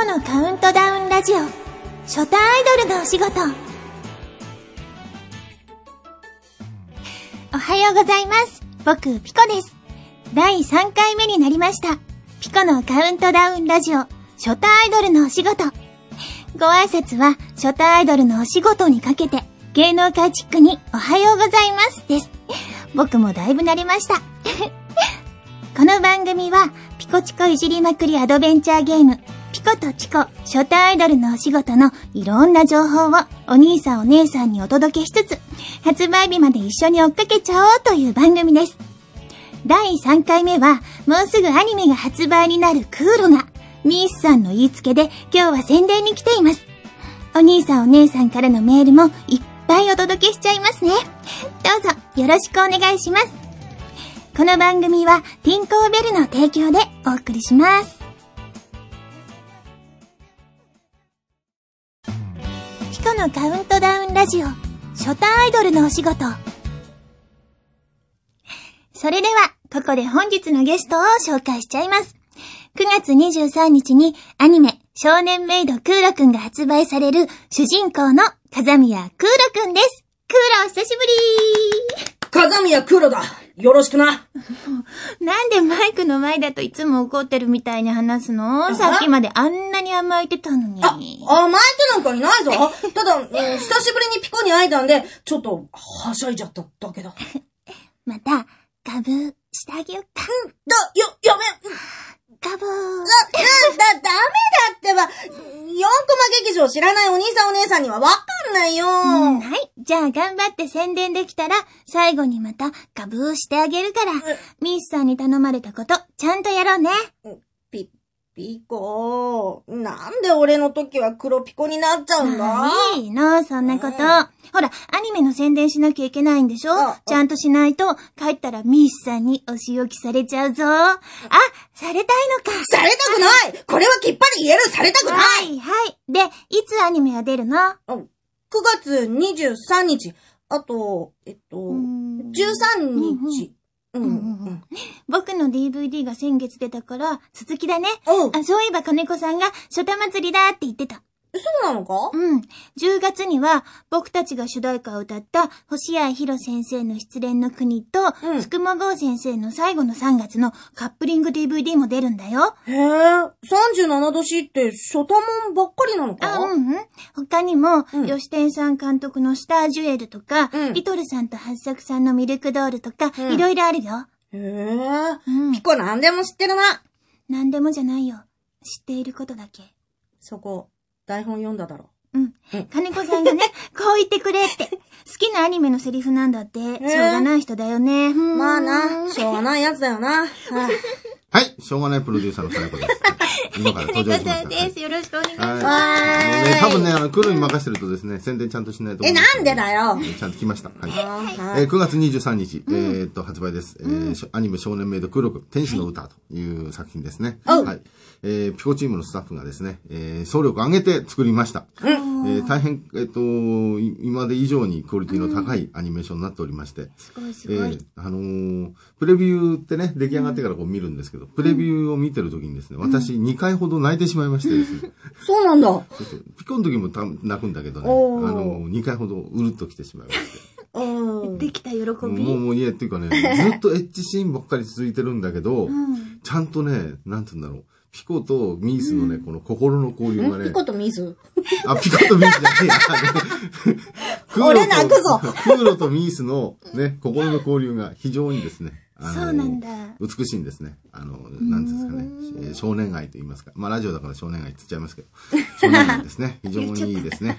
コのカウントダウンラジオ。初対アイドルのお仕事。おはようございます。僕ピコです。第3回目になりました。ピコのカウントダウンラジオ。初対アイドルのお仕事。ご挨拶は初対アイドルのお仕事にかけて芸能界チックにおはようございますです。僕もだいぶ慣れました。この番組はピコチコいじりまくりアドベンチャーゲーム。ピコとチコ初対アイドルのお仕事のいろんな情報をお兄さんお姉さんにお届けしつつ発売日まで一緒に追っかけちゃおうという番組です。第3回目はもうすぐアニメが発売になるクーロがミースさんの言いつけで今日は宣伝に来ています。お兄さんお姉さんからのメールもいっぱいお届けしちゃいますね。どうぞよろしくお願いします。この番組はティンコーベルの提供でお送りします。のカウントダウンラジオ初対アイドルのお仕事。それでは、ここで本日のゲストを紹介しちゃいます。9月23日にアニメ少年メイドクーロくんが発売される主人公の風宮クーロくんです。クーロ久しぶり風宮黒だよろしくな なんでマイクの前だといつも怒ってるみたいに話すの？さっきまであんなに甘えてたのに。あ、甘えてなんかいないぞ ただ、うん久しぶりにピコに会えたんで、ちょっと、はしゃいじゃっただけだ。だ、また、ガブーしてあげよっか。よ、やめガブー。だ、だ、ダメだってば、4コマ劇場知らないお兄さんお姉さんにはわかんないよ、うん、はい。じゃあ頑張って宣伝できたら、最後にまたガブーしてあげるから、ミースさんに頼まれたこと、ちゃんとやろうね。ピ、ピコ、なんで俺の時は黒ピコになっちゃうんだ？いいの、そんなこと。ほら、アニメの宣伝しなきゃいけないんでしょ？あちゃんとしないと、帰ったらミースさんにお仕置きされちゃうぞ。あ、されたいのか。されたくない！これはきっぱり言えるされたくない、はい、はい。で、いつアニメは出るの？9月23日、あと、えっと、ん。13日。うん、うん、うん。僕の DVD が先月出たから、続きだね。あ、そういえば金子さんが、初太祭りだって言ってた。そうなのか？うん。10月には、僕たちが主題歌を歌った、星谷博先生の失恋の国と、うんつくもごう先生の最後の3月のカップリング DVD も出るんだよ。へえ、37年って初太もんばっかりなのか？あ、うんうん。他にも、うん吉天さん監督のスタージュエルとか、うんリトルさんと八作さんのミルクドールとか、うんいろいろあるよ。へえ、うんピ。コなんでも知ってるな。なんでもじゃないよ。知っていることだけ。そこ、台本読んだだろ。うんうん。金子さんがね、こう言ってくれって。好きなアニメのセリフなんだって。しょうがない人だよね。まあな、しょうがないやつだよな。は はい、しょうがないプロデューサーの金子です。今から登場しましです。よろしくお願いします。はい。ね、多分ね、あの、黒に任せてるとですね、宣伝ちゃんとしないと思え、うなんでだよ。ちゃんと来ました。はい。はえー9月23日、えーっと、発売です。えーアニメ少年メイド黒く、天使の歌という作品ですね。はい。えーピコチームのスタッフがですね、えー総力を上げて作りました。えー大変、えーっと、い今まで以上にクオリティの高いアニメーションになっておりまして、すごいすえごい。ーあのープレビューってね、出来上がってからこう見るんですけど、プレビューを見てる時にですね、私2回ほど泣いてしまいましてですね、そうなんだ。そうそうピコの時もた泣くんだけどね、あおーのー、2回ほどうるっと来てしまいまして。うん。できた喜び。もう、もう、もういえ、っていうかね、ずっとエッチシーンばっかり続いてるんだけど、うん。ちゃんとね、なんて言うんだろう。ピコとミースのね、この心の交流がねピ、コとミス？あ、ピコとミースじゃないや あの俺泣くぞクーロとミースのね、心の交流が非常にですね、あのそうなんだ。美しいんですね。あの、なんですかね、えー少年愛と言いますか。まあ、ラジオだから少年愛って言っちゃいますけど、少年愛ですね。非常にいいですね。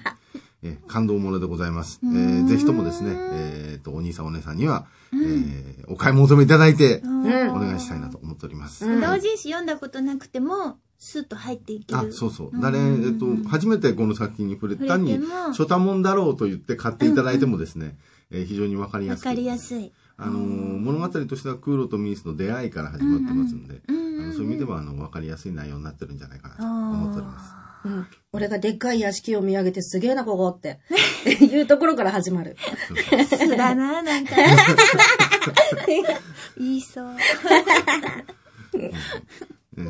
えー感動ものでございます。えーぜひともですね、えーと、お兄さんお姉さんには、えーお買い求めいただいて、うんお願いしたいなと思っております。うん同人誌読んだことなくても、スッと入っていける。あ、そうそう。誰、えっと、初めてこの作品に触れた単に初多門だろうと言って買っていただいてもですね、えー非常にわかりやすく。わかりやすい。あのー物語としてはクーロとミースの出会いから始まってますんで、うんうんあのそういう意味では、あの、わかりやすい内容になってるんじゃないかなと思っております。うん。俺がでっかい屋敷を見上げてすげえな、ここって。いうところから始まる。素だな、なんか。言いそう。え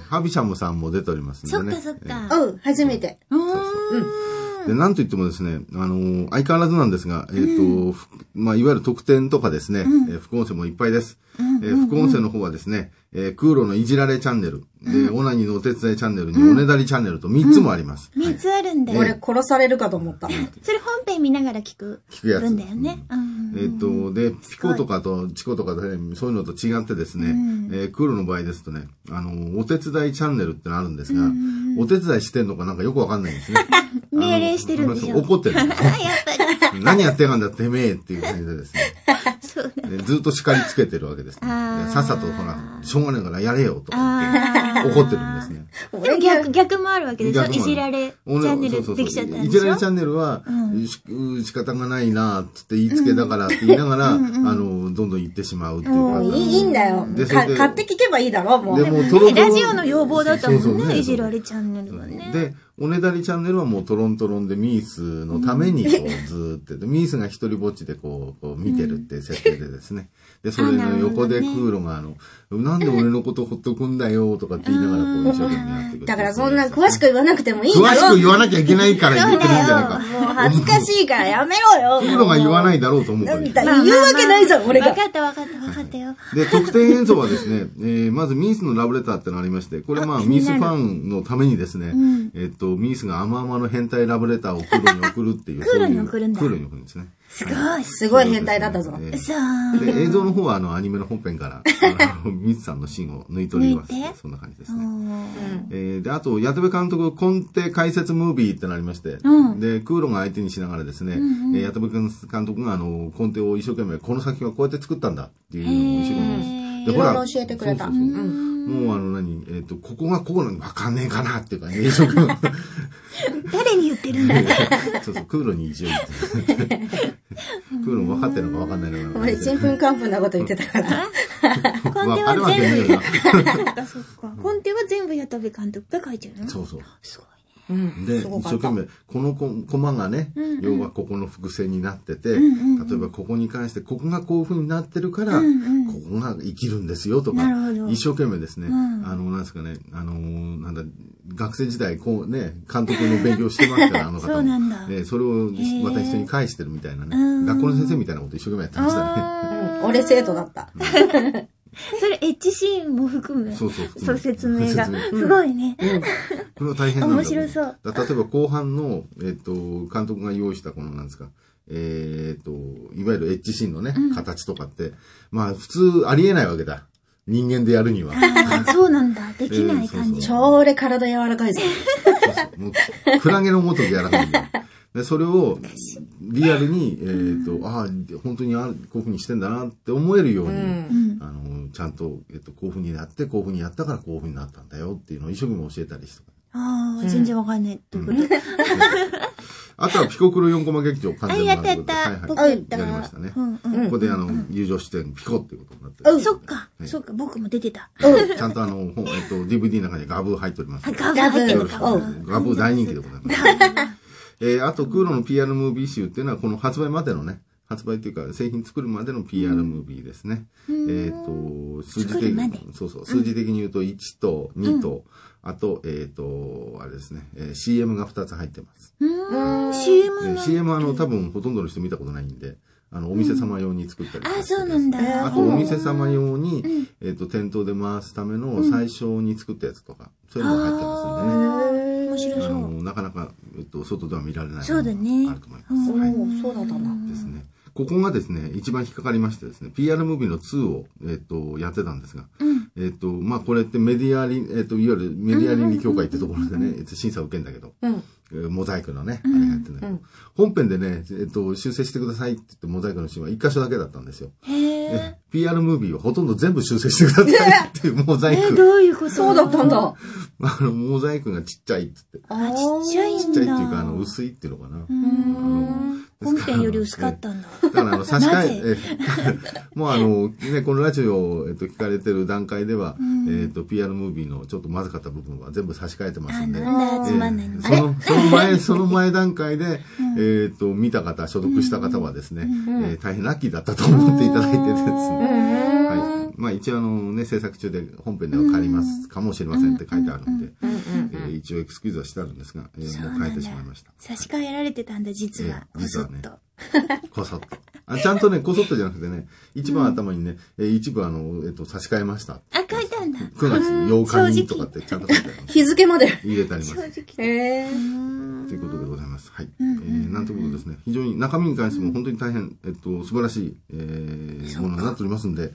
ハビシャムさんも出ておりますんでね。そっかそっえか。うん、初めて。うーん。で、なんといってもですね、あのー相変わらずなんですが、えっ、と、ふまあ、いわゆる特典とかですね、えー副音声もいっぱいです。えー副音声の方はですね、えー空路のいじられチャンネル、で、オナニーのお手伝いチャンネルに、おねだりチャンネルと3つもあります。はい三つあるんだよ。俺殺されるかと思った。それ本編見ながら聞く。聞くやつ分だよね。うん。えっ、と、で、ピコとかとチコとかで、ね、そういうのと違ってですね、えークールの場合ですとね、あの、お手伝いチャンネルってのあるんですが、お手伝いしてんのかなんかよくわかんないんですね。命令してるんでしょ怒ってるんですよあ、やっぱり。何やってやがんだてめえっていう感じでですね。そうずっと叱りつけてるわけです、ね。さっさとほら、しょうがないからやれよとかって 怒ってるんですね。でも逆、逆もあるわけでしょ？いじられチャンネルできちゃったんでしょ？いじられチャンネルは、しう仕方がないなつって言いつけだからって言いながら、あの、どんどん言ってしまうっていうもういいんだよ。買って聞けばいいだろ、もう。でもラジオの要望だったもそうそうんね。いじられチャンネルはね。で、おねだりチャンネルはもうトロントロンでミースのためにこうずーって、でミースが一人ぼっちでこう、こう見てるっていう設定でですね。で、それの横でクーロがあの、なんで俺のことほっとくんだよとかって言いながらこう一生懸命やってくる。だからそんな詳しく言わなくてもいいだ詳しろ。く言わなきゃいけないから言ってるんじゃないか。もう恥ずかしいからやめろよ。クーロが言わないだろうと思うから言うわけないじゃん、俺が分。かった分かった分かったよ。で、特典演奏はですね、えーまずミースのラブレターってのありまして、これまあミースファンのためにですね、えっと、ミースが甘々の変態ラブレターをクーロに送るっていう。クに送るんだクに送るんですね。すごい。すごい変態だったぞ。えーそう。で、映像の方はあのアニメの本編から、あの ミスさんのシーンを抜いております。そんな感じですね。えーで、あと、矢部監督、コンテ解説ムービーってのありまして、うんで、クーロが相手にしながらですね、えー矢部監督があの、コンテを一生懸命、この作品はこうやって作ったんだっていうのを一生懸命でいろいろ教えてくれたそうそうそうもうあの何、えっ、と、ここがこうなのわかんねえかなっていうか、ね。誰に言ってるんだ？そうそう、クーロに一応言って。クーロ分かってるのか分かんないのか俺、ちんぷんかんぷんなこと言ってたから。コンテ分かるは全部。コンテは全部矢田部 監督が書いてるの？そうそう。すごいね。うん。で、一生懸命、このココマがね、要はここの伏線になってて、例えばここに関して、ここがこういう風になってるから、ここが生きるんですよとか一生懸命ですね、あの、なんですかね、あのー、なんだ、学生時代、こうね、監督の勉強してますから、あの方も。そうなんだ。でそれをまた人に返してるみたいなね、学校の先生みたいなこと一生懸命やってましたね。うん 俺生徒だった。それエッチシーンも含む。そうそうそう、説明が。すごいね。これは大変なんだ面白そうだ例えば後半の、えっ、と、監督が用意したこのなんですか、えっ、と、いわゆるエッジシーンのね、形とかって、まあ普通ありえないわけだ。人間でやるには。ああ、そうなんだ。できない感じ。超俺体柔らかいぞ。もうクラゲのごとくやらないんだよ。で、それを、リアルに、えっ、と、ああ、本当にあこういう風にしてんだなって思えるように、あの、ちゃんと、えっ、と、こういう風にやって、こういう風にやったからこういう風になったんだよっていうのを一生懸命教えたりして。ああ、全然わかんない。どういうことあとはピコクロ4コマ劇場完あ、全やったやっ版ということでた。僕はいはいやった。やりましたね。うんうん。ここであの、友情出演ピコっていうことになってる。そっか。そっか、僕も出てた。ちゃんとあの、本えっと、DVD の中にガブー入っておりますあ、。ガブ入ってるかガブも。ガブー大人気でございます。えー、あと、クーロの PR ムービー集っていうのは、この発売までのね、発売っていうか、製品作るまでの PR ムービーですね。えっと、数字的に、そうそう、数字的に言うと1と2と、あと、えっと、あれですね、えー CM が2つ入ってます。うーん、CM。CM はあの、多分ほとんどの人見たことないんで、あの、お店様用に作ったりとかあ、そうなんだ。あと、お店様用に、えっと、店頭で回すための最初に作ったやつとか、そういうのが入ってますんでね。面白そう。あの、なかなか、えっと、外では見られないものそうだねがあると思います。おはい。ーそうだったんだ。ですね。ここがですね、一番引っかかりましてですね、PR ムービーの2を、えっと、やってたんですが、えっと、まあ、これってメディアリ、えっと、いわゆるメディア倫理協会ってところでね、えっと審査を受けんだけど、うん。えーモザイクのね、あれがやってんだけど、本編でね、えっと、修正してくださいって言ってモザイクのシーンは一箇所だけだったんですよ。へ PR ムービーはほとんど全部修正してくださいっていう モザイえ、ク。どういうこと？そうだったんだ。あの、モザイクがちっちゃいって言って。あちっちゃいんだ。ちっちゃいっていうか、あの、薄いっていうのかな。本編より薄かったんだ。だから、あの、差し替なえ、え もうあの、ね、このラジオを、えっと、聞かれてる段階では、えっと、PR ムービーのちょっとまずかった部分は全部差し替えてますんで。なんだ、つまんないの。えーその、その前、その前段階で、えっと、見た方、所属した方はですね、えー大変ラッキーだったと思っていただいてですね。はい。まあ、あ一応あのね、制作中で本編では帰りますかもしれませんって書いてあるんで、えー一応エクスキューズはしてあるんですが、えーもう変えてしまいました。差し替えられてたんだ、実は。ええ実はねこそっと。こそっと。あちゃんとね、こそっとじゃなくてね、一番頭にね、えー一部あの、えっと、差し替えました。あ、書いてあるんだ。9月8日にとかってちゃんと書いてある 日付まで。入れてあります。へえ。ということでございます。はい。えー、なんてことですね。非常に中身に関しても本当に大変、えっと、素晴らしい、えー、ものになっておりますんで、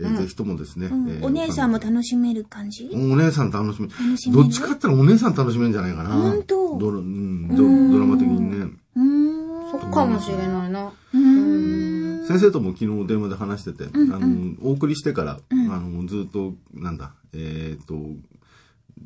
えーぜひともですね、えーお姉さんも楽しめる感じ？お姉さん楽しめる。どっちかって言ったらお姉さん楽しめるんじゃないかな。本当？ドラ,、うん、ドドラマ的にね。うーん。そっかもしれないな。先生とも昨日電話で話してて、あの、お送りしてから、あの、ずっと、なんだ、えっ、と、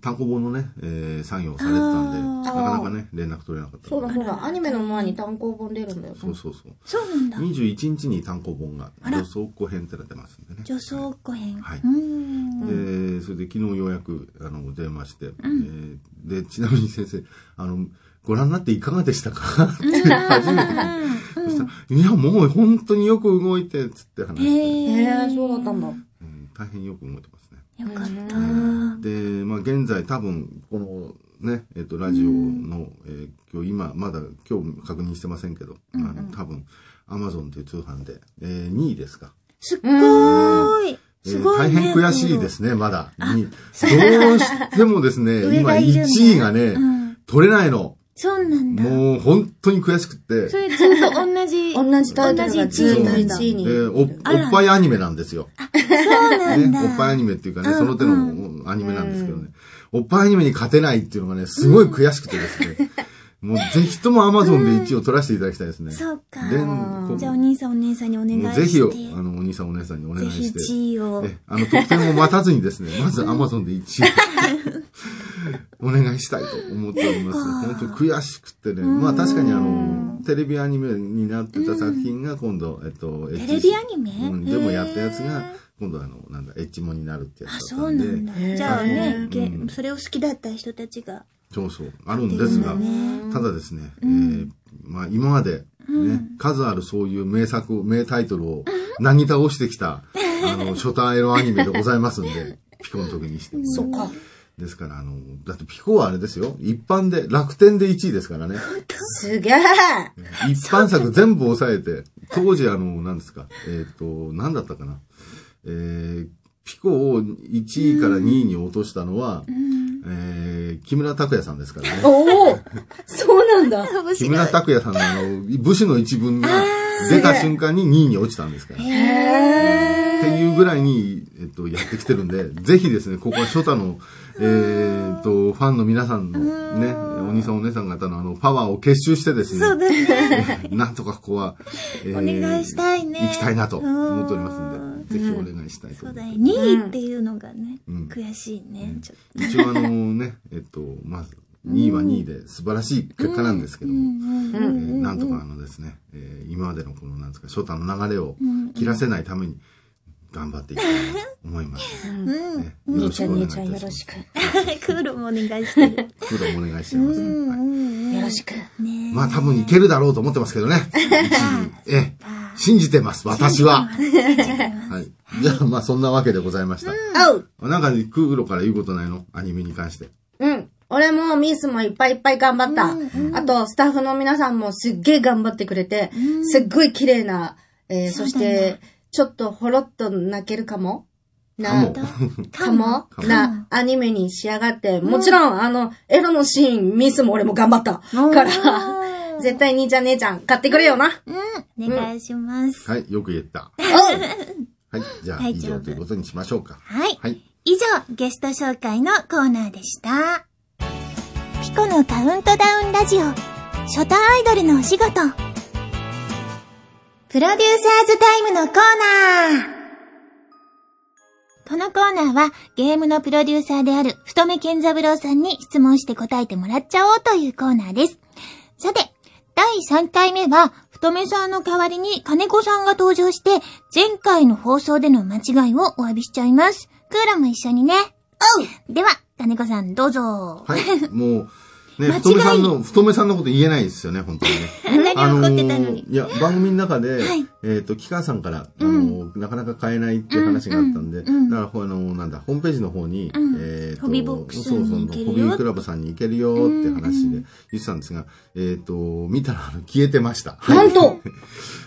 単行本のね、えー作業されてたんで、なかなかね、連絡取れなかった。そうだそうだ。アニメの前に単行本出るんだよ。そうそうそう。そうなんだ。21日に単行本が、女装庫編ってのが出ますんでね。女装庫編。はい。で、それで昨日ようやく、あの、電話して、えーで、ちなみに先生、あの、ご覧になっていかがでしたか？って初めて聞いて、そしたら、いや、もう本当によく動いて、つって話して、へえ、そうだったんだ。うん大変よく動いてますね。よかった。で、まあ、現在多分、この、ね、えっ、と、ラジオの、えー今日今、まだ今日確認してませんけど、あの、多分、アマゾンという通販で、えー、2位ですか。すっごーい。えすごいね。ー大変悔しいですね、まだ。にどうしてもですね、上今がいるんだ1位がね、うん取れないの。そうなんだ。もう本当に悔しくって。それずっと同じ。同じタイトルがずっと1位に。でお、おっぱいアニメなんですよ。そうなんだ。ね、おっぱいアニメっていうかね、その手のアニメなんですけどね。おっぱいアニメに勝てないっていうのがね、すごい悔しくてですね。もうぜひとも Amazon で1位を取らせていただきたいですね。そうか。じゃあお兄さんお姉さんにお願いして。ぜひよ、あの、お兄さんお姉さんにお願いぜひして。1位を。え、あの、得点を待たずにですね、まず Amazon で1位。お願いしたいと思っております。本当悔しくってね。まあ確かにあの、テレビアニメになってた作品が今度、えっと、テレビアニメ？うん、でもやったやつが、今度あの、なんだ、エッジモになるってやあ、つだそったんうなんだ。で、じゃあね、げうんそれを好きだった人たちが。そうそう、あるんですが、ただですね、えーまあ今まで、ね、数あるそういう名作、名タイトルをなぎ倒してきた、あの、初対エロアニメでございますんで、ピコの時にして。そっか。ですから、あの、だってピコはあれですよ。一般で、楽天で1位ですからね。すげえ一般作全部抑えて、当時あの、何ですか、えっ、と、何だったかな。えー、ピコを1位から2位に落としたのは、えー、木村拓哉さんですからね。おおそうなんだ。木村拓哉さんのあの、武士の一文が出た瞬間に2位に落ちたんですから。っていうぐらいに、えっと、やってきてるんで、ぜひですね、ここは初太の、えーっと、ファンの皆さんのね、お兄さんお姉さん方のあの、パワーを結集してですね、そうだね。なんとかここは、えお願いしたいね行きたいなと思っておりますんで、ぜひお願いしたいと思います。そうだよ。2位っていうのがね、ん悔しいね。ちょっと一応あのね、えっと、まず、2位は2位で素晴らしい結果なんですけども、えーなんとかあのですね、えー今までのこのなんですか、初太の流れを切らせないために、頑張っていきたいなと思います。ね兄ちゃん、兄ちゃんよろしよろ しくく。クールもお願いしてる。プロお願いします。はいよろしく。ねまあ多分いけるだろうと思ってますけどね。1位。ええ、信じてます、私は。はい。じゃあまあそんなわけでございました。おうなんかクーロから言うことないの？アニメに関して。うん。俺もミスもいっぱいいっぱい頑張った。あと、スタッフの皆さんもすっげえ頑張ってくれて、すっごい綺麗な、えーそして、ちょっとほろっと泣けるかも？なかも、なアニメに仕上がって、もちろん、あの、エロのシーン、ミスも俺も頑張った。から、絶対兄ちゃん姉ちゃん買ってくれよな。うん。お願いします。はい、よく言った。おはい、じゃあ以上ということにしましょうか。はい。はい。以上、ゲスト紹介のコーナーでした。ピコのカウントダウンラジオ、初対アイドルのお仕事。プロデューサーズタイムのコーナー。このコーナーはゲームのプロデューサーである太目健三郎さんに質問して答えてもらっちゃおうというコーナーです。さて、第3回目は太目さんの代わりに金子さんが登場して前回の放送での間違いをお詫びしちゃいます。クーラも一緒にね。では、金子さんどうぞ。はい。もう、ね、太めさんの、太めさんのこと言えないですよね、本当にね。何怒ってたのに。いや、番組の中で、はいえっ、と、機関さんから、あの、なかなか買えないっていう話があったんで、だから、あの、なんだ、ホームページの方に、うんえっ、と、ホビーボックスそうそうホビークラブさんに行けるよって話で言ってたんですが、えっ、と、見たら、消えてました。なんと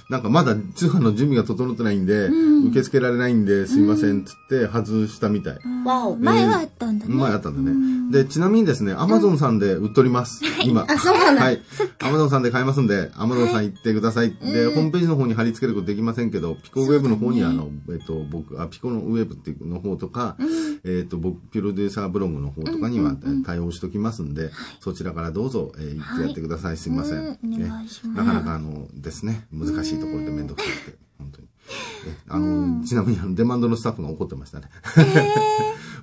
なんかまだ通販の準備が整ってないんで、受け付けられないんで、すいません、つって外したみたい。わお。前はあったんだね。前あったんだね。で、ちなみにですね、アマゾンさんで売っております。今。あそうなんだはい。アマゾンさんで買えますんで、アマゾンさん行ってください。で、ホームページの方に貼り付けることできませんけど、ピコウェブの方にあの、えっと、僕、あ、ピコのウェブっていうの方とか、えっと、僕、プロデューサーブログの方とかにはえ対応しときますんで、そちらからどうぞ、えー行ってやってください。すいません。うんお願いしますねなかなかあの、ですね、難しいところでめんどくさくて、本当に。えあの、ちなみにあの、デマンドのスタッフが怒ってましたね。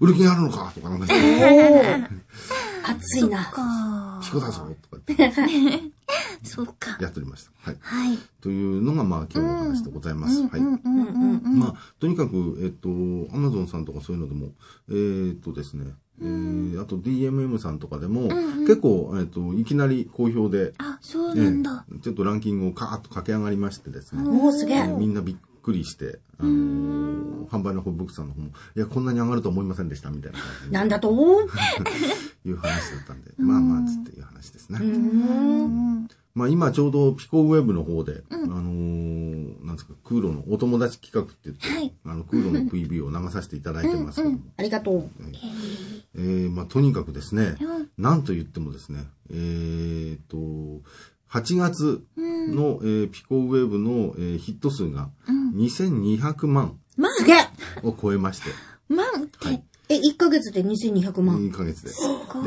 売る気があるのかとかなん か熱いな。かピコだぞとか言ってそうか。やっておりました。はい。はい。というのが、まあ、今日の話でございます。はい。うんうんうんうん。まあ、とにかく、えっと、アマゾンさんとかそういうのでも、えっとですね、えー、あと DMM さんとかでも、結構、えっと、いきなり好評で、あ、そうえなんだ。ーちょっとランキングをカーッと駆け上がりましてですね、おー、すげえ。えーみんなびっくりして、あのー販売の方、ブックさんの方も、いや、こんなに上がると思いませんでした、みたいな感じでなんだとう いう話だったんで、まあまあ、つっていう話ですね。まあ今ちょうどピコウェブの方で、あのーなんですか、空路のお友達企画って言って、はい。あの空路の PV を流させていただいてますけども、ありがとう。えーまあとにかくですね、うん。なんと言ってもですね、えーと、8月の、えーピコウェブの、えーヒット数が2200万を超えまして、万って、え、1ヶ月で2200万。2ヶ月で。で、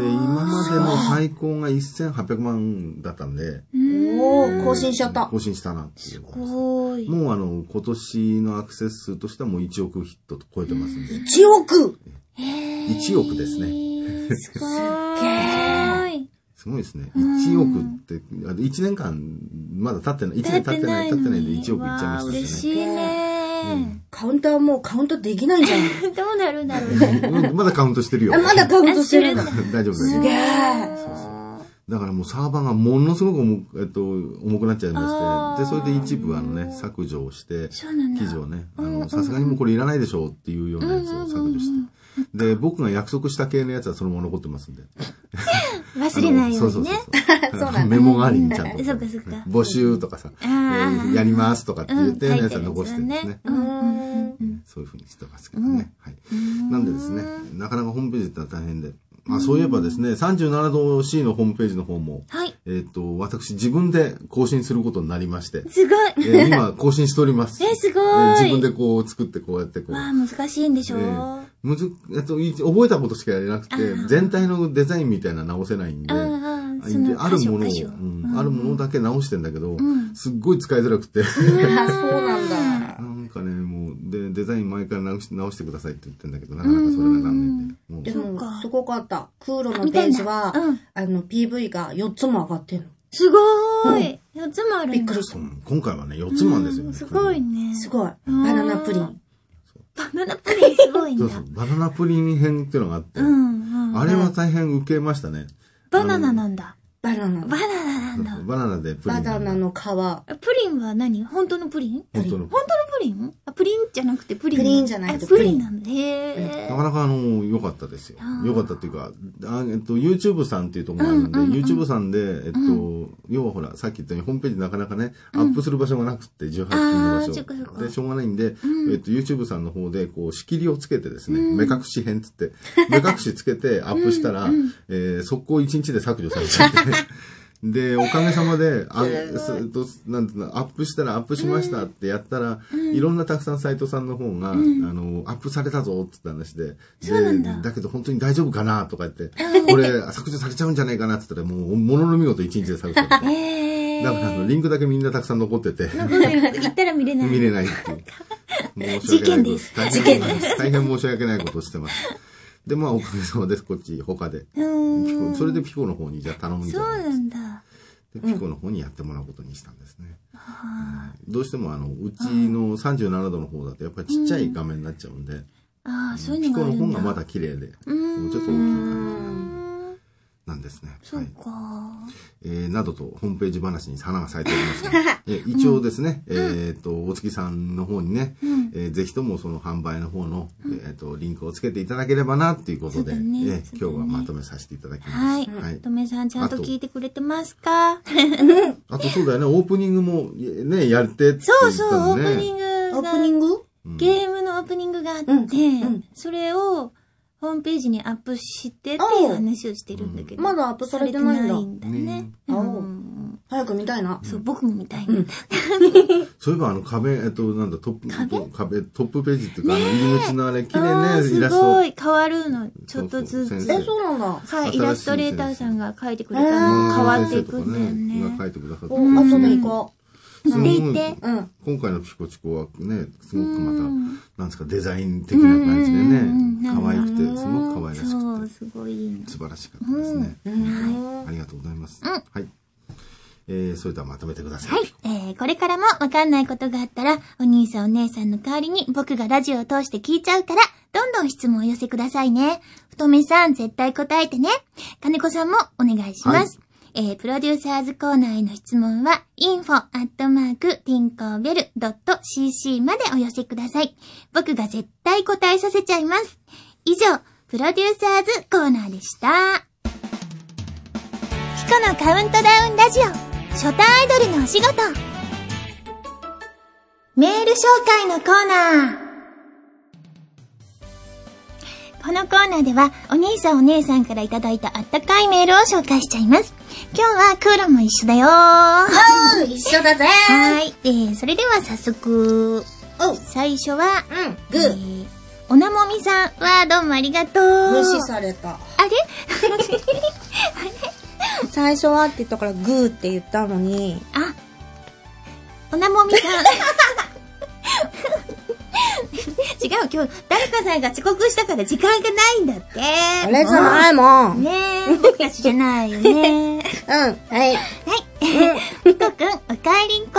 今までの最高が1800万だったんで、おー、更新しちゃった。更新したなっていう。すごい。もうあの、今年のアクセス数としてはもう1億ヒットと超えてますんで、1億？1億ですね。すごい。すごいですね。1億って、あの1年間、まだ経ってない、1年経ってない、経ってないんで1億いっちゃいましたね。嬉しいね。カウンターもうカウントできないんじゃん。どうなるんだろう。うんまだカウントしてるよ。あ、まだカウントしてるんだ。大丈夫すげ大丈え。夫。だからもうサーバーがものすごく重く、えっと、重くなっちゃいまして、で、それで一部あのね、削除をして、そうなんだ記事をね、あの、さすがにもうこれいらないでしょうっていうようなやつを削除して。で、僕が約束した系のやつはそのまま残ってますんで。忘れないよそうにね。そうそう。メモ代わりにちゃんと。そっかそっか募集とかさ、えーやりますとかって言ってるやつは残してるんですね。そういうふうにしてますけどね。はい。なんでですね、なかなかホームページってのは大変で。まあそういえばですね、37度 C のホームページの方も、はい。えっと、私自分で更新することになりまして、すごい。えー今更新しております。えすごいえー自分でこう作ってこうやってこう。わあ、難しいんでしょえーむず、えっと、い覚えたことしかやれなくて、全体のデザインみたいなの直せないんで、うんうんあるものを、うんあるものだけ直してんだけど、すっごい使いづらくて、あ、そうなんだ。なんかね、もう、で、デザイン毎回直し直してくださいって言ってんだけど、なかなかそれがなんないんで、もうでもそうか、すごかった。空路のページはうん、あの、PV が4つも上がってんの。すごーい。4つもあるんだ。びっくりしたう。ん今回はね、4つもあるんですよね。すごいね。すごい。バナナプリン。バナナプリンすごいんだそうそう。、バナナプリン編っていうのがあって、うんうん。あれは大変受けましたね。バナナなんだ。バナナ。バナナなんだ。バナナでプリン。バナナの皮。プリンは何？本当のプリン？本当の。本当のプリン？あ、プリンじゃなくてプリン。プリンじゃなくてあプリンなんだ。へなかなかあの、良かったですよ。良かったっていうか、あえっと、YouTube さんっていうところがあるんで、YouTube さんで、えっと、要はほら、さっき言ったようにホームページなかなかね、アップする場所がなくって、18金の場所。で、しょうがないんで、えっと、YouTube さんの方で、こう、仕切りをつけてですね、目隠し編つって、目隠しつけてアップしたら、えー速攻1日で削除されちゃって。で、おかげさまで、あすとなんていうの、アップしたらアップしましたってやったら、いろんなたくさんサイトさんの方が、あの、アップされたぞって話で、そうなんだ。で、だけど本当に大丈夫かなとか言って、これ削除されちゃうんじゃないかなって言ったら、もう、ものの見事1日で削除。え。へだからあの、リンクだけみんなたくさん残ってて、行ったら見れない。見れないっていう。申し訳ないこと。大事変大変申し訳ないことをしてます。で、まあ、おかげさまで、こっち、他で。それでピコの方に、じゃあ頼むんじそうゃないなんだ。で、ピコの方にやってもらうことにしたんですね。うん。どうしても、あの、うちの37度の方だと、やっぱりちっちゃい画面になっちゃうんで、ああ、そういうピのがあるんだ。コの方がまだ綺麗で、もうちょっと大きい感なんですね。はい。そうか。えー、などとホームページ話に花が咲いておりますが、えー一応ですね、えっ、と、大月さんの方にね、えーぜひともその販売の方の、えっ、と、リンクをつけていただければな、っていうことで、ね。え今日はまとめさせていただきます。はい。はい。とめさんちゃんと聞いてくれてますか？あとそうだよね、オープニングも、ね、やってって言そうそう。オープニングオがープニング？ゲームのオープニングがあって、うん。うん。それをホームページにアップしてっていう話をしてるんだけど。まだアップされてないんだいんだね。早く見たいな。そう、僕も見たいな。そういえばあの壁、えっと、なんだ、トップ、壁？壁、トップページっていうか、あの、入り口のあれ、綺麗ね、イラスト。すごい、変わるの。ちょっとずつ。え、そうなんだ。はい、イラストレーターさんが書いてくれたうんの変わっていくんだよね。が書いてくださって。お、後で行こすごい行って行ってう。うん。今回のピコチコはね、すごくまた、なんですか、デザイン的な感じでうんね、可愛くて、すごく可愛らしくて、すごい。素晴らしかったですね。うんありがとうございます。はい。えー、それではまとめてください。はい。えー、これからもわかんないことがあったら、お兄さんお姉さんの代わりに僕がラジオを通して聞いちゃうから、どんどん質問をお寄せくださいね。太めさん絶対答えてね。金子さんもお願いします。えー、プロデューサーズコーナーへの質問は、info.tinkobell.cc までお寄せください。僕が絶対答えさせちゃいます。以上、プロデューサーズコーナーでした。ピコのカウントダウンラジオ、初対アイドルのお仕事。メール紹介のコーナー。このコーナーでは、お兄さんお姉さんからいただいたあったかいメールを紹介しちゃいます。今日はクーロンも一緒だよー。はうん一緒だぜい。えー、それでは早速、おう最初は、うん、えグー。ー、おなもみさんはどうもありがとう。無視された。あれ？最初はって言ったからグーって言ったのに。あ、おなもみさん。う、今日、誰かさんが遅刻したから時間がないんだって。あれじゃないもん。ねえ、僕たちじゃないよね。うん、はい。はい。ピコくん、おかえりんこ、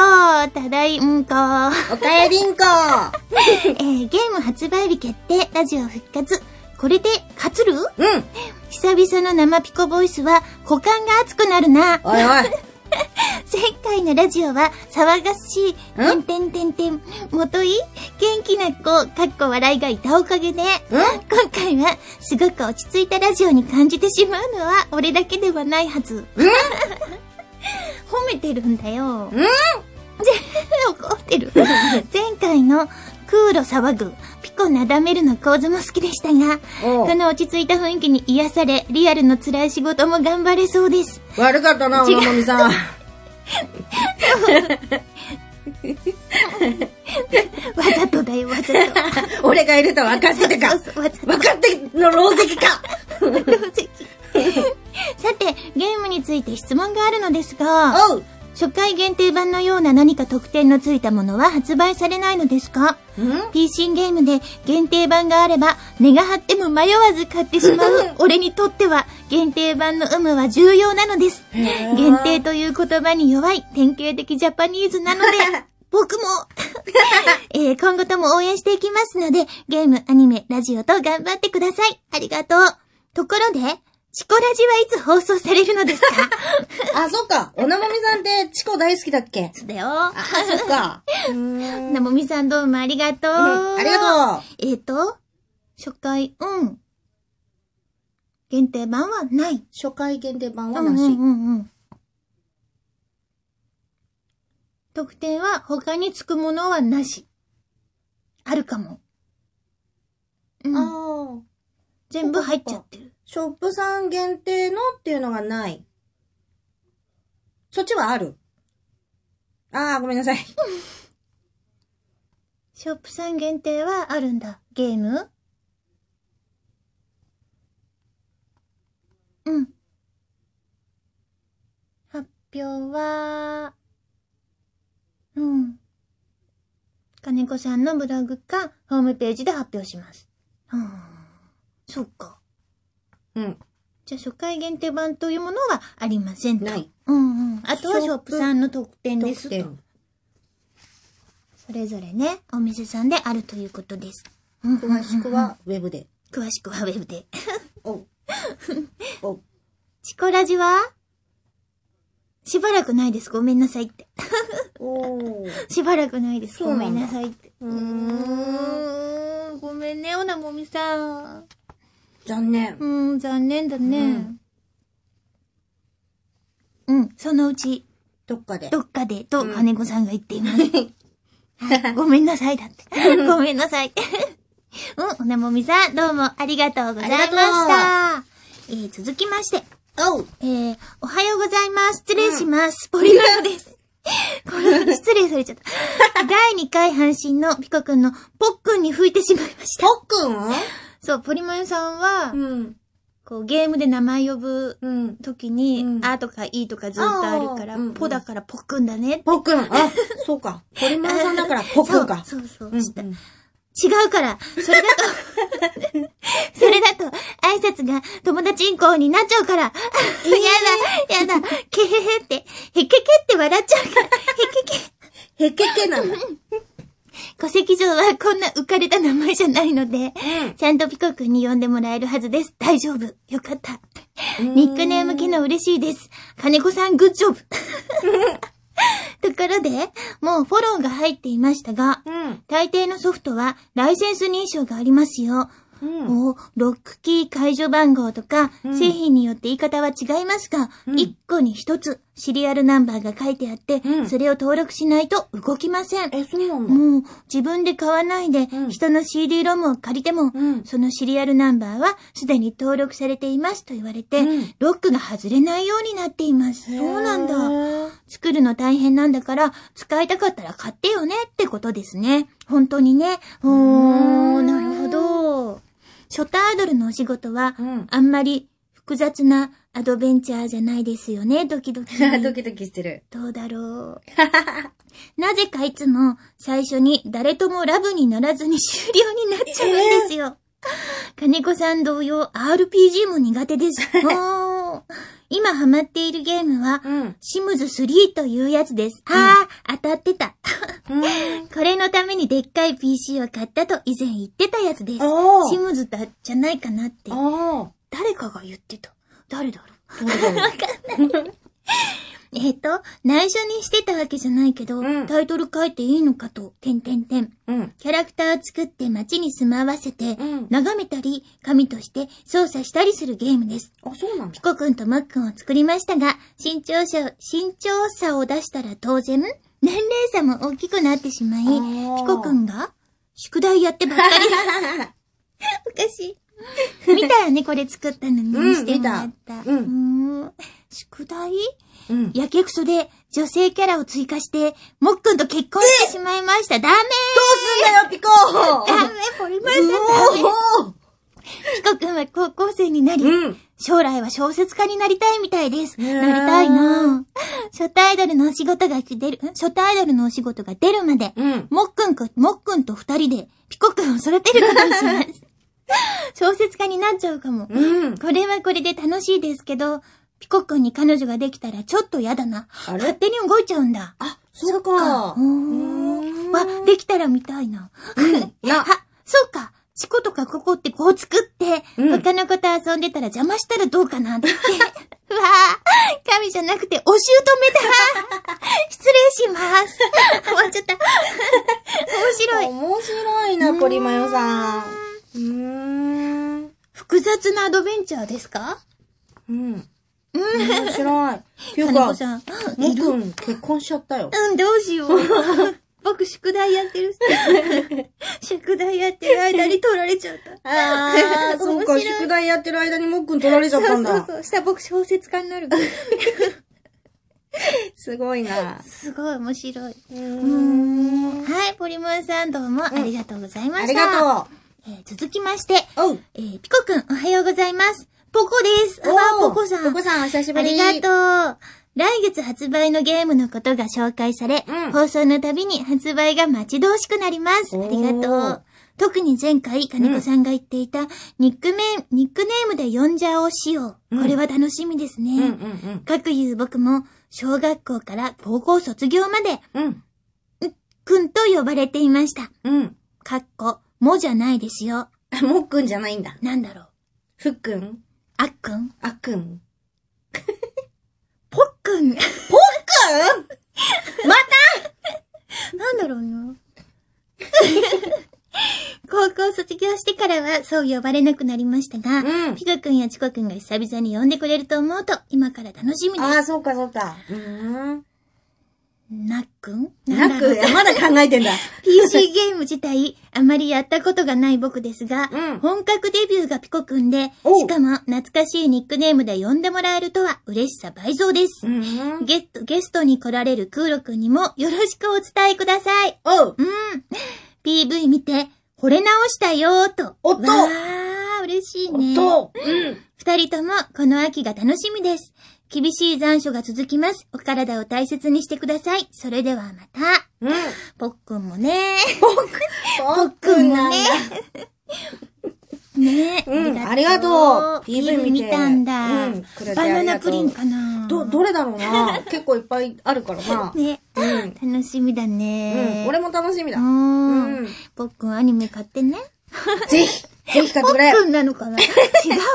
ただいんこ。おかえりんこ。えー、ゲーム発売日決定、ラジオ復活。これで、勝つる？うん。久々の生ピコボイスは、股間が熱くなるな。おいおい。前回のラジオは騒がしい、てんてんてんてん、もとい元気な子、かっこ笑いがいたおかげで、今回はすごく落ち着いたラジオに感じてしまうのは俺だけではないはず。褒めてるんだよ。怒ってる。前回の空路騒ぐ、ピコなだめるの構図も好きでしたが、この落ち着いた雰囲気に癒され、リアルの辛い仕事も頑張れそうです。悪かったな、おなもみさん。わざとだよ、わざと。俺が入れた分かっててか。そうそうわざと分かっての牢石か。さて、ゲームについて質問があるのですが。初回限定版のような何か特典のついたものは発売されないのですか？ん ?PC ゲームで限定版があれば、値が張っても迷わず買ってしまう俺にとっては、限定版の有無は重要なのです。限定という言葉に弱い典型的ジャパニーズなので、僕も、えー今後とも応援していきますので、ゲーム、アニメ、ラジオと頑張ってください。ありがとう。ところで、チコラジはいつ放送されるのですか？あ、そっか。おなもみさんってチコ大好きだっけ？そうだよ。あ、そっか。うーん。なもみさんどうもありがとう。ありがとう。えっ、と、初回、うん。限定版はない。初回限定版はなし。うんうんうんうん。特典は他につくものはなし。あるかも。うん。ああ。全部入っちゃってる。ショップさん限定のっていうのがない。そっちはあるああ、ごめんなさい。ショップさん限定はあるんだ。ゲーム？うん。発表は、うん。金子さんのブログか、ホームページで発表します。うん。そっか。うん。じゃあ、初回限定版というものはありませんと。ない。うんうん。あとはショップさんの特典ですと。特典それぞれね、お店さんであるということです。うん詳しくはウェブで。詳しくはウェブで。おう。おう。チコラジは？しばらくないです。ごめんなさいって。しばらくないです。ごめんなさいって。ううーん。ごめんね、おなもみさん。残念。うん、残念だね。うん、そのうち、どっかで。どっかで、と、うん金子さんが言っています。はい、ごめんなさい、だって。ごめんなさい。うん、おなもみさん、どうもありがとうございました。えー、続きまして、おう。えー、おはようございます。失礼します。ポリマヨです。これ、失礼されちゃった。第2回配信のピコくんのポックンに吹いてしまいました。ポックン？そう、ポリマヨさんは、うん。こう、ゲームで名前呼ぶうん。時に、うんあとかいとかずっとあるから、うんうんポだからポックンだね。ポックン。あ、そうか。ポリマンさんだから ポックンか。そうそうそう、うんした違うから、それだと、それだと、挨拶が友達インコになっちゃうから、やだ、やだ、けへへって、へけけって笑っちゃうから、へけけ。へけけなんだ。戸籍上はこんな浮かれた名前じゃないので、ちゃんとピコくんに呼んでもらえるはずです。大丈夫。よかった。ニックネーム機能嬉しいです。金子さんグッジョブ。ところで、もうフォローが入っていましたが、うん。大抵のソフトはライセンス認証がありますよ。うん。おロックキー解除番号とか、うん製品によって言い方は違いますが、うん一個に一つシリアルナンバーが書いてあって、うんそれを登録しないと動きません。え、そうなんだ。もう自分で買わないで、うん人の CD ロムを借りても、うんそのシリアルナンバーはすでに登録されていますと言われて、うんロックが外れないようになっています。そうなんだ。作るの大変なんだから、使いたかったら買ってよねってことですね。本当にね。おー、んなるほど。初対アイドルのお仕事は、うんあんまり複雑なアドベンチャーじゃないですよね、ドキドキ。ドキドキしてる。どうだろう。なぜかいつも最初に誰ともラブにならずに終了になっちゃうんですよ。金子さん同様 RPG も苦手です。今ハマっているゲームは、うん。シムズ3というやつです。ああ、当たってた。うん。これのためにでっかい PC を買ったと以前言ってたやつです。シムズだ、じゃないかなって。あ誰かが言ってた。誰だろうあ。どうだろう。えっ、と、内緒にしてたわけじゃないけど、うんタイトル書いていいのかと、てんてんてん。うん。キャラクターを作って街に住まわせて、うん眺めたり、紙として操作したりするゲームです。あ、そうなんだピ。コくんとマックンを作りましたが、身長差、身長差を出したら当然、年齢差も大きくなってしまい、ーピコくんが、宿題やってばっかり。見たよね、これ作ったのに。うんしてもらった。うん宿題？うん。やけくそで女性キャラを追加して、もっくんと結婚してしまいました。ダメどうすんだよ、ピコダメポリマンさんダメピコくんは高校生になり、うん。将来は小説家になりたいみたいです。なりたいなぁ初対アイドルのお仕事が出る、ん？初対アイドルのお仕事が出るまで、うん。もっくんく、もっくんと二人で、ピコくんを育てることにします。小説家になっちゃうかも。うん。これはこれで楽しいですけど、ピコくんに彼女ができたらちょっと嫌だな。あれ？勝手に動いちゃうんだ。あ、そうか。うーん。わ、できたら見たいな。なあ、そうか。チコとかココってこう作って、うん他の子と遊んでたら邪魔したらどうかなって。うわぁ、神じゃなくてお姑だ 失礼します。終わっちゃった。面白い。面白いな、ポリマヨさん。うーん。複雑なアドベンチャーですか？うん。面白い。ていうか。もくん結婚しちゃったよ。うん、どうしよう。僕、宿題やってる。宿題やってる間に取られちゃった。ああ、そうか、宿題やってる間にもっくん取られちゃったんだ。そうそうそう。したら僕小説家になる。すごいな。すごい面白い。う。はい、ポリモンさんどうもありがとうございました。ありがとえー続きまして。えーピコくんおはようございます。ポコです。あポコさん。ポコさん、お久しぶあり。りがとう。来月発売のゲームのことが紹介され、うん放送のたびに発売が待ち遠しくなります。ありがとう。特に前回、金子さんが言っていた、ニックメーニックネームで呼んじゃおうしよう。うんこれは楽しみですね。うんうんかくいう僕も、小学校から高校卒業まで、うん。うん。くんと呼ばれていました。うん。かっこ、もじゃないですよ。あもっくんじゃないんだ。なんだろう。ふっくん？あっくん？あっくん くん？ポックンまなんだろうな。高校卒業してからはそう呼ばれなくなりましたが、うんピカ君やチコ君が久々に呼んでくれると思うと、今から楽しみでああ、す。そうかそうか。うーん。なっくん？なく、いやまだ考えてんだ。PC ゲーム自体、あまりやったことがない僕ですが、うん本格デビューがピコくんで、しかも懐かしいニックネームで呼んでもらえるとは嬉しさ倍増です。うん。ゲスト、ゲストに来られるクーロくんにもよろしくお伝えください。おううん。PV 見て、惚れ直したよーと。おっとわー、嬉しいね。と、うん。二人ともこの秋が楽しみです。厳しい残暑が続きます。お体を大切にしてください。それではまた。うん。ぽっくんもね。ポックンなんだ。ねうんありがとう PV 見たんだ。うんバナナプリンかなど、どれだろうな結構いっぱいあるからな。ね。うん。楽しみだうね。ん。俺も楽しみだう。。うんん。ぽっくんアニメ買ってね。ぜひ、ぜひ買ってくれ。ぽっくんなのかな？違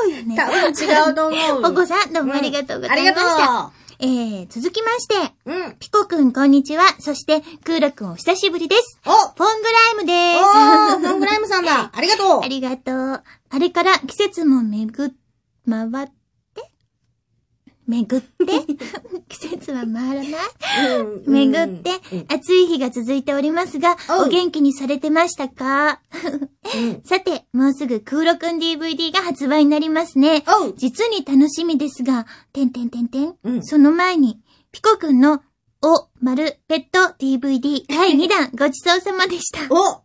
うよね。多分違うと思う。お子さん、どうもありがとうございました。ありがえー、続きまして、とう。うん。ピコくんこんにちは。そして、クーラくんお久しぶりです。おフォングライムでおー、す。フォングライムさんだ。ありがとうあ。りがとう。あれから季節もめぐっ、回ってめぐって季節は回らないうんめぐってうん暑い日が続いておりますが、お元気にされてましたか？うん。さて、もうすぐクーロくん DVD が発売になりますね。実に楽しみですが、てんてんてんてん。うんその前に、ピコくんの、お、丸、ペット DVD 第2弾ごちそうさまでした。お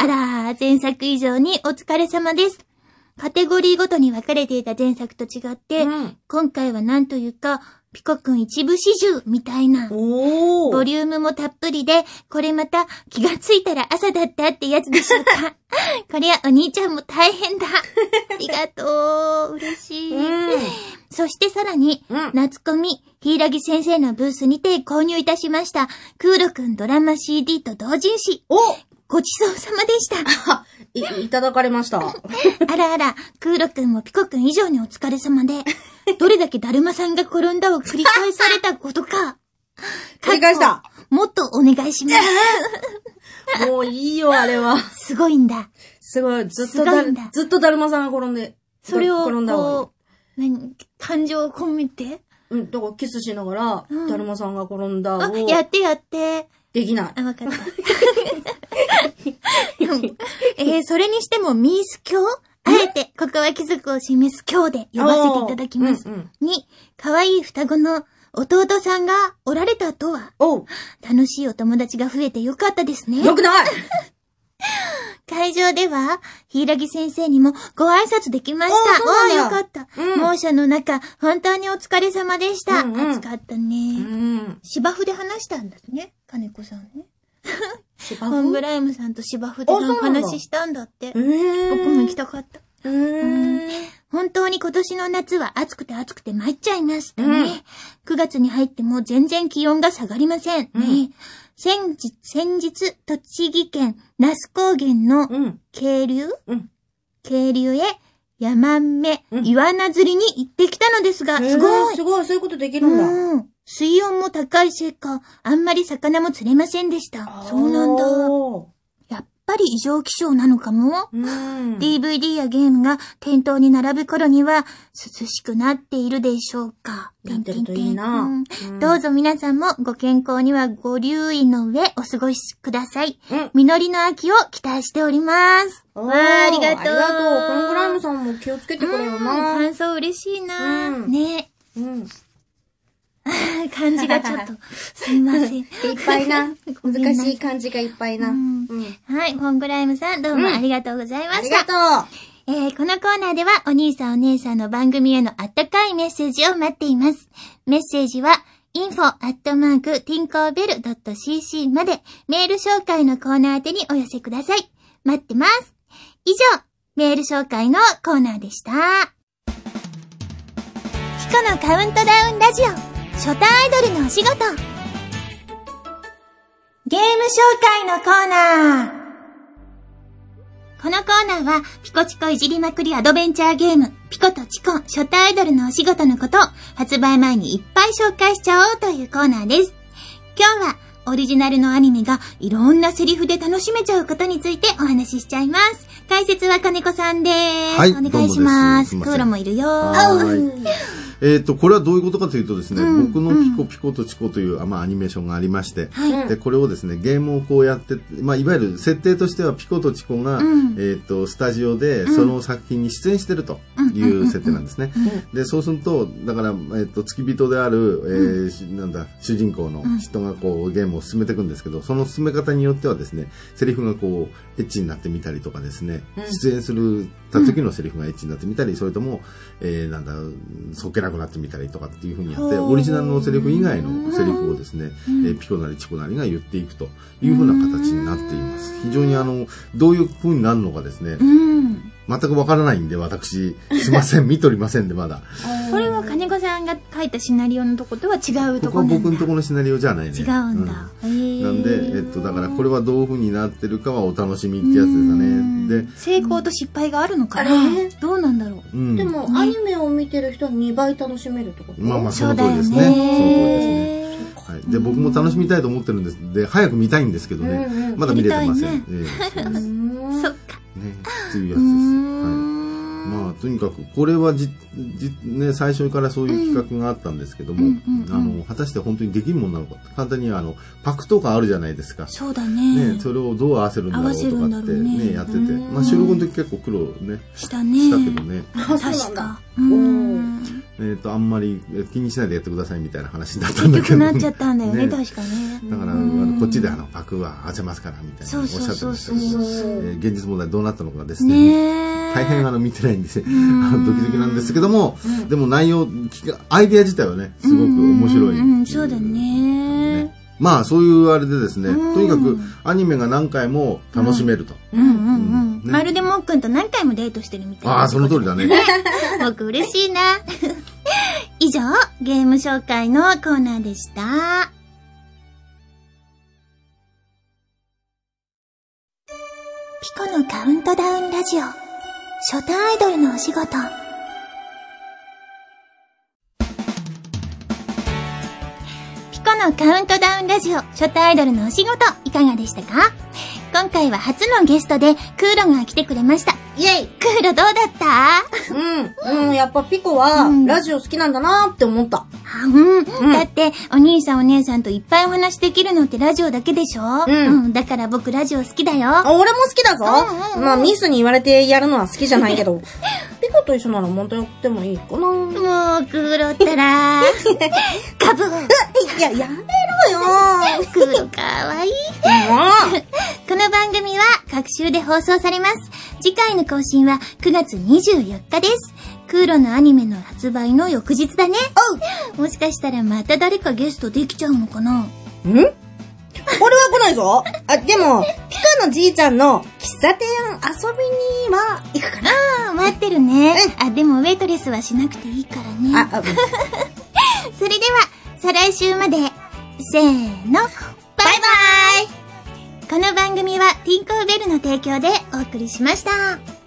あらー、前作以上にお疲れ様です。カテゴリーごとに分かれていた前作と違って、うん今回はなんというか、ピコくん一部始終みたいな。ボリュームもたっぷりで、これまた気がついたら朝だったってやつでしょうか。こりゃお兄ちゃんも大変だ。ありがとう。嬉しい。うん。そしてさらに、うん夏コミ、ヒイラギ先生のブースにて購入いたしました、クーロくんドラマ CD と同人誌。おごちそうさまでした。あ、い、いただかれました。あらあら、クーロくんもピコくん以上にお疲れ様で、どれだけだるまさんが転んだを繰り返されたことか。繰り返した。もっとお願いします。もういいよ、あれは。すごいんだ。すごい、ずっとだだずっとだるまさんが転んで。それを、転んだわこう、何、感情を込めて？うん、だからキスしながら、うんだるまさんが転んだあを、、やってやって。できない。あ、わかった。えーそれにしてもミース教あえて、ここは貴族を示す教で呼ばせていただきます。うんうんに、可愛い双子の弟さんがおられたとは、楽しいお友達が増えてよかったですね。よくない 会場では、ヒイラギ先生にもご挨拶できました。わあよかった。うん猛暑の中、本当にお疲れ様でした。うんうん暑かったうね。ん。芝生で話したんですね。金子さんね。芝ホング生ライムさんと芝生でのお話したんだって。えー僕も行きたかった。えー本当に今年の夏は暑くて暑くて参っちゃいましたね。うん9月に入っても全然気温が下がりませんね。うん先日、先日、栃木県那須高原のうん。渓流、うん渓流へ山目、うんイワナ釣りに行ってきたのですが、すごーすごい、そういうことできるんだ。うん。水温も高いせいか、あんまり魚も釣れませんでした。そうなんだ。おやっぱり異常気象なのかも。ーうん。DVD やゲームが店頭に並ぶ頃には涼しくなっているでしょうか。てるといいなうんうんどうぞ皆さんもご健康にはご留意の上お過ごしください。うん実りの秋を期待しております。わあ、ありがとう。ありがとう。コングライムさんも気をつけてくれようんな。感想嬉しいな、うんね。うん。漢字がちょっと、すいません。いっぱいな。難しい漢字がいっぱいな。はい、ホングライムさん、どうもうんありがとうございまありした。がとえーこのコーナーではお兄さんお姉さんの番組へのあったかいメッセージを待っています。メッセージは info.tinkerbell.cc までメール紹介のコーナー宛てにお寄せください。待ってます。以上、メール紹介のコーナーでした。ピコのカウントダウンラジオ、初対アイドルのお仕事。ゲーム紹介のコーナー。このコーナーは、ピコチコいじりまくりアドベンチャーゲーム、ピコとチコ、初対アイドルのお仕事のことを、発売前にいっぱい紹介しちゃおうというコーナーです。今日は、オリジナルのアニメがいろんなセリフで楽しめちゃうことについてお話ししちゃいます。解説は金子さんです。はいお願いします。すクーロもいるよ。はいえっ、と、これはどういうことかというとですね、うん。僕のピコピコとチコという、あまあ、アニメーションがありまして、はい。で、これをですね、ゲームをこうやって、まあ、いわゆる設定としてはピコとチコが、うん。えっ、と、スタジオでその作品に出演してるという設定なんですね。で、そうすると、だから、えっ、と、付き人である、えーしなんだ、主人公の人がこう、ゲームを進めていくんですけど、その進め方によってはですね、セリフがこう、エッチになってみたりとかですね、出演するた時のセリフがエッチになってみたり、それとも、えーなんだ、そっけなくなってみたりとかっていうふうにやって、オリジナルのセリフ以外のセリフをですね、えーピコなりチコなりが言っていくというふうな形になっています。非常にあの、どういうふうになるのかですね、うん。全くわからないんで、私、すいません、見とりませんで、まだ。これは金子さんが書いたシナリオのとことは違うとここはこなんだ。僕のところのシナリオじゃないね。違うんだ。へーなんで、えっと、だからこれはどういうふうになってるかはお楽しみってやつですよね。で、成功と失敗があるのかな？どうなんだろう？うん。でも、アニメを見てる人は2倍楽しめるってこと？まあまあ、その通りですね。その通りですね。ね。はい、で僕も楽しみたいと思ってるんですで早く見たいんですけどね、うんうんまだ見れてません、やりええそ ねそっか。っていうやつです、はい。ん。まあ、とにかくこれはじじ、ね、最初からそういう企画があったんですけども、うんうんうん。あの果たして本当にできるものなのか簡単にあのパクとかあるじゃないですか、そうだね。ね、それをどう合わせるんだろうとかってねね。やってて、うん。まあ、収録の時結構苦労ねしたね。したけどね、あそうなんだ。確か。うーん。えっとあんまりえ気にしないでやってくださいみたいな話だったんだ結けど。局なっちゃったんだよね、ね。確かね。だからこっちであのパクは合わせますからみたいなおっしゃってましたけど。えー現実問題どうなったのかですね。大変あの見てないんで。すあん。の ドキドキなんですけども、でも内容アイデア自体はねすごく面白い、うんうんうんそうだね。ねまあそういうあれでですね、うんとにかくアニメが何回も楽しめると、うんうんううんん。ねまるでもっくんと何回もデートしてるみたいな。ああその通りだね 僕嬉しいな。以上、ゲーム紹介のコーナーでした。ピコのカウントダウンラジオ。初対アイドルのお仕事。のカウントダウンラジオ初対アイドルのお仕事いかがでしたか？今回は初のゲストでクーロが来てくれました。イェイクーロどうだった？うん、うん、やっぱピコはうん、ラジオ好きなんだなーって思った。あうん、だって、お兄さんお姉さんといっぱいお話できるのってラジオだけでしょ？うんだから僕ラジオ好きだよ。あ、俺も好きだぞ。うんうんうんまあ、ミスに言われてやるのは好きじゃないけど、ピコと一緒ならまたやってもいいかな。もう、クーロったら、カブいや、やめろよクーロかわいい。も この番組は各週で放送されます。次回の更新は9月24日です。クーロのアニメの発売の翌日だね。もしかしたらまた誰かゲストできちゃうのかなう。ん？俺は来ないぞ。あ、でも、ピカのじいちゃんの喫茶店遊びには行くかな。ああ、待ってるね。あ、でもウェイトレスはしなくていいからね。あ、あ、うん それでは、再来週まで。せーの。バイバイこの番組はティンコーベルの提供でお送りしました。